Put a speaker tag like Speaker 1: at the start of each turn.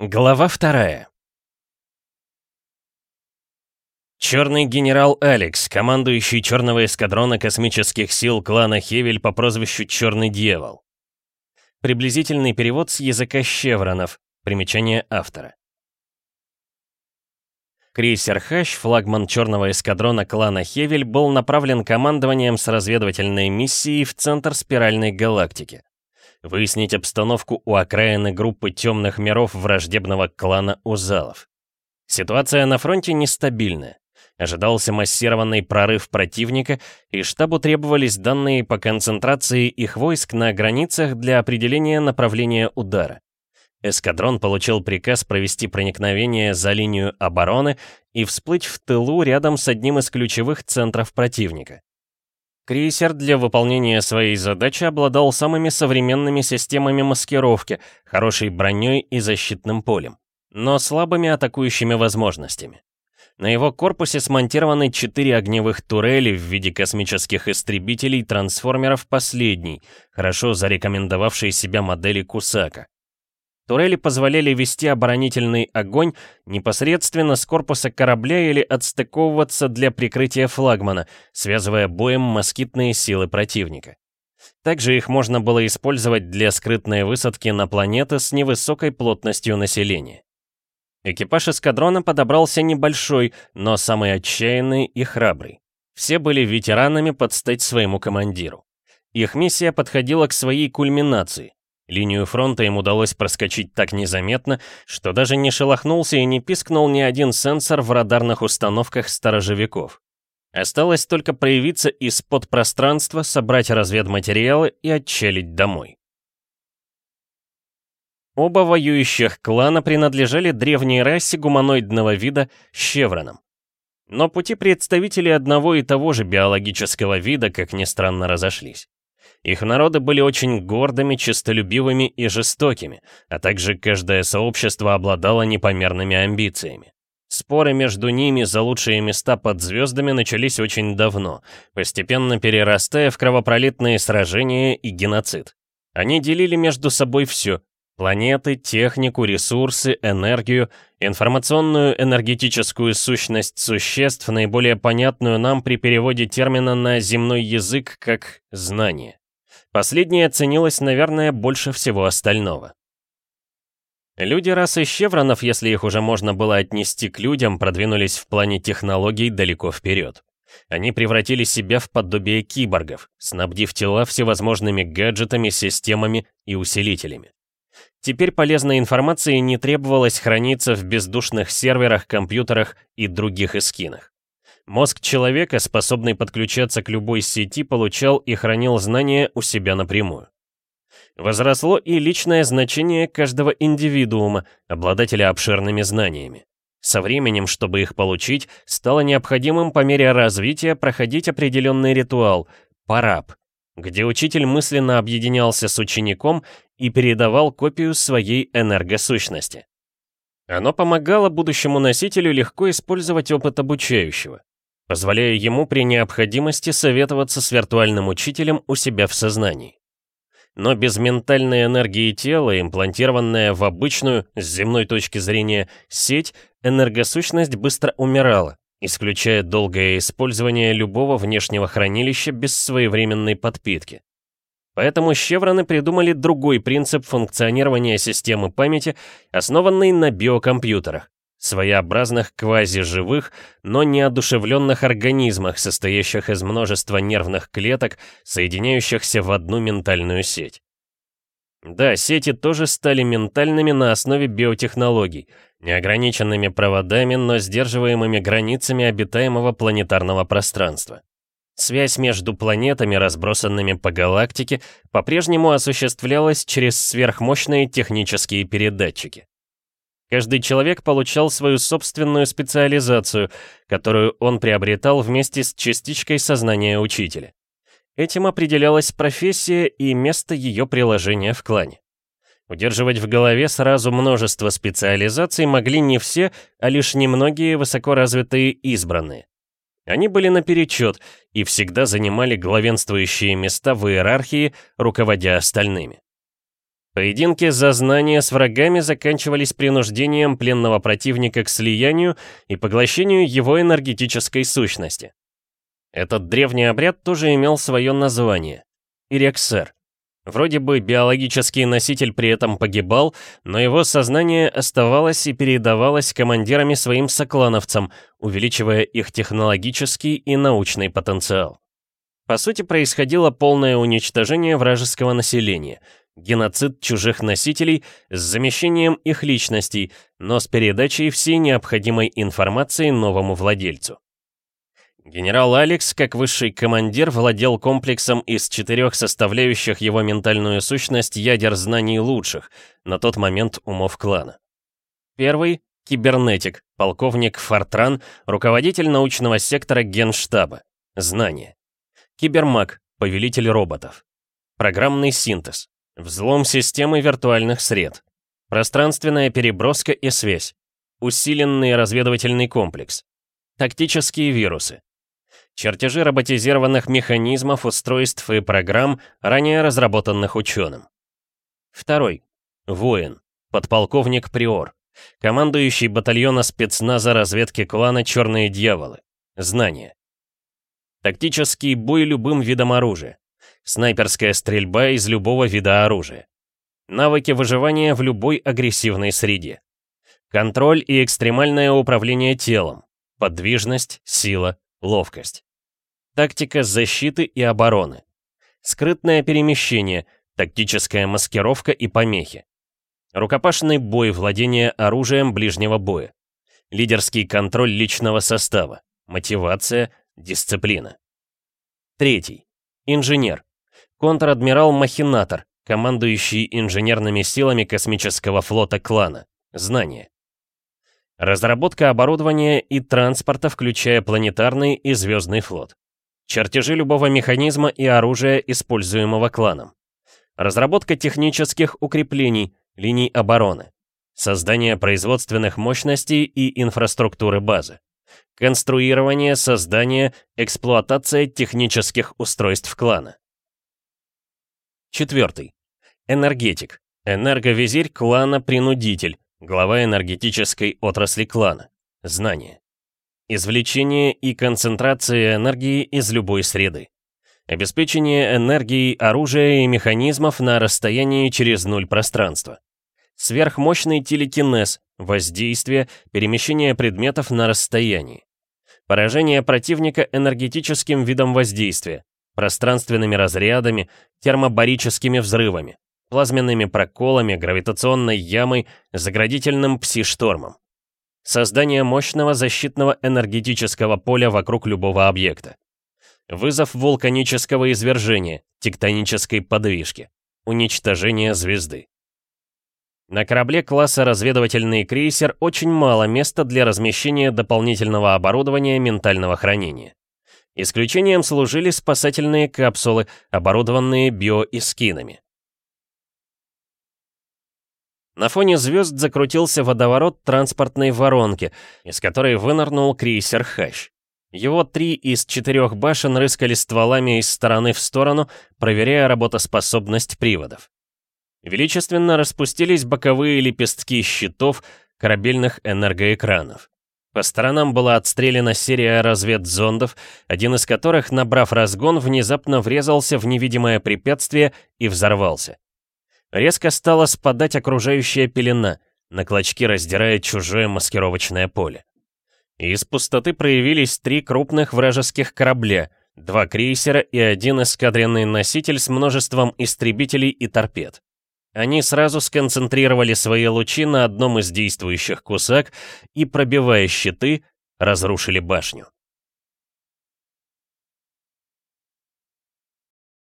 Speaker 1: Глава вторая. Черный генерал Алекс, командующий черного эскадрона космических сил клана Хевель по прозвищу Черный Дьявол. Приблизительный перевод с языка щевронов. Примечание автора. Крейсер «Хащ», флагман черного эскадрона клана Хевель, был направлен командованием с разведывательной миссией в центр спиральной галактики. Выяснить обстановку у окраины группы темных миров враждебного клана Узалов. Ситуация на фронте нестабильная. Ожидался массированный прорыв противника, и штабу требовались данные по концентрации их войск на границах для определения направления удара. Эскадрон получил приказ провести проникновение за линию обороны и всплыть в тылу рядом с одним из ключевых центров противника. Крейсер для выполнения своей задачи обладал самыми современными системами маскировки, хорошей броней и защитным полем, но слабыми атакующими возможностями. На его корпусе смонтированы четыре огневых турели в виде космических истребителей-трансформеров последней, хорошо зарекомендовавшей себя модели Кусака. Турели позволяли вести оборонительный огонь непосредственно с корпуса корабля или отстыковываться для прикрытия флагмана, связывая боем москитные силы противника. Также их можно было использовать для скрытной высадки на планеты с невысокой плотностью населения. Экипаж эскадрона подобрался небольшой, но самый отчаянный и храбрый. Все были ветеранами под стать своему командиру. Их миссия подходила к своей кульминации. Линию фронта им удалось проскочить так незаметно, что даже не шелохнулся и не пискнул ни один сенсор в радарных установках сторожевиков. Осталось только проявиться из-под пространства, собрать разведматериалы и отчалить домой. Оба воюющих клана принадлежали древней расе гуманоидного вида щевронам. Но пути представителей одного и того же биологического вида, как ни странно, разошлись. Их народы были очень гордыми, честолюбивыми и жестокими, а также каждое сообщество обладало непомерными амбициями. Споры между ними за лучшие места под звездами начались очень давно, постепенно перерастая в кровопролитные сражения и геноцид. Они делили между собой все — планеты, технику, ресурсы, энергию, информационную энергетическую сущность существ, наиболее понятную нам при переводе термина на земной язык как «знание». Последнее ценилось, наверное, больше всего остального. Люди расы щевронов, если их уже можно было отнести к людям, продвинулись в плане технологий далеко вперед. Они превратили себя в подобие киборгов, снабдив тела всевозможными гаджетами, системами и усилителями. Теперь полезной информации не требовалось храниться в бездушных серверах, компьютерах и других эскинах. Мозг человека, способный подключаться к любой сети, получал и хранил знания у себя напрямую. Возросло и личное значение каждого индивидуума, обладателя обширными знаниями. Со временем, чтобы их получить, стало необходимым по мере развития проходить определенный ритуал – параб, где учитель мысленно объединялся с учеником и передавал копию своей энергосущности. Оно помогало будущему носителю легко использовать опыт обучающего позволяя ему при необходимости советоваться с виртуальным учителем у себя в сознании. Но без ментальной энергии тела, имплантированная в обычную, с земной точки зрения, сеть, энергосущность быстро умирала, исключая долгое использование любого внешнего хранилища без своевременной подпитки. Поэтому щевроны придумали другой принцип функционирования системы памяти, основанный на биокомпьютерах своеобразных квазиживых, но неодушевленных организмах, состоящих из множества нервных клеток, соединяющихся в одну ментальную сеть. Да, сети тоже стали ментальными на основе биотехнологий, неограниченными проводами, но сдерживаемыми границами обитаемого планетарного пространства. Связь между планетами, разбросанными по галактике, по-прежнему осуществлялась через сверхмощные технические передатчики. Каждый человек получал свою собственную специализацию, которую он приобретал вместе с частичкой сознания учителя. Этим определялась профессия и место ее приложения в клане. Удерживать в голове сразу множество специализаций могли не все, а лишь немногие высокоразвитые избранные. Они были наперечет и всегда занимали главенствующие места в иерархии, руководя остальными. Поединки за знания с врагами заканчивались принуждением пленного противника к слиянию и поглощению его энергетической сущности. Этот древний обряд тоже имел свое название — Ирексер. Вроде бы биологический носитель при этом погибал, но его сознание оставалось и передавалось командирами своим соклановцам, увеличивая их технологический и научный потенциал. По сути, происходило полное уничтожение вражеского населения, геноцид чужих носителей с замещением их личностей, но с передачей всей необходимой информации новому владельцу. Генерал Алекс, как высший командир, владел комплексом из четырех составляющих его ментальную сущность ядер знаний лучших, на тот момент умов клана. Первый — кибернетик, полковник Фортран, руководитель научного сектора Генштаба. Знания. Кибермаг, повелитель роботов. Программный синтез. Взлом системы виртуальных сред. Пространственная переброска и связь. Усиленный разведывательный комплекс. Тактические вирусы. Чертежи роботизированных механизмов, устройств и программ, ранее разработанных ученым. Второй. Воин. Подполковник Приор. Командующий батальона спецназа разведки клана «Черные дьяволы». Знания. Тактический бой любым видом оружия. Снайперская стрельба из любого вида оружия. Навыки выживания в любой агрессивной среде. Контроль и экстремальное управление телом. Подвижность, сила, ловкость. Тактика защиты и обороны. Скрытное перемещение, тактическая маскировка и помехи. Рукопашный бой, владение оружием ближнего боя. Лидерский контроль личного состава. Мотивация, дисциплина. Третий. Инженер. Контр-адмирал-махинатор, командующий инженерными силами космического флота клана. Знание. Разработка оборудования и транспорта, включая планетарный и звездный флот. Чертежи любого механизма и оружия, используемого кланом. Разработка технических укреплений, линий обороны. Создание производственных мощностей и инфраструктуры базы. Конструирование, создание, эксплуатация технических устройств клана. Четвертый. Энергетик. Энерговизирь клана Принудитель, глава энергетической отрасли клана. Знание. Извлечение и концентрация энергии из любой среды. Обеспечение энергией оружия и механизмов на расстоянии через нуль пространства. Сверхмощный телекинез, воздействие, перемещение предметов на расстоянии. Поражение противника энергетическим видом воздействия, пространственными разрядами, термобарическими взрывами, плазменными проколами, гравитационной ямой, заградительным пси-штормом. Создание мощного защитного энергетического поля вокруг любого объекта. Вызов вулканического извержения, тектонической подвижки. Уничтожение звезды. На корабле класса разведывательный крейсер очень мало места для размещения дополнительного оборудования ментального хранения. Исключением служили спасательные капсулы, оборудованные биоискинами. На фоне звезд закрутился водоворот транспортной воронки, из которой вынырнул крейсер «Хащ». Его три из четырех башен рыскали стволами из стороны в сторону, проверяя работоспособность приводов. Величественно распустились боковые лепестки щитов корабельных энергоэкранов. По сторонам была отстреляна серия разведзондов, один из которых, набрав разгон, внезапно врезался в невидимое препятствие и взорвался. Резко стала спадать окружающая пелена, на клочки раздирая чужое маскировочное поле. из пустоты проявились три крупных вражеских корабля, два крейсера и один эскадренный носитель с множеством истребителей и торпед. Они сразу сконцентрировали свои лучи на одном из действующих кусак и, пробивая щиты, разрушили башню.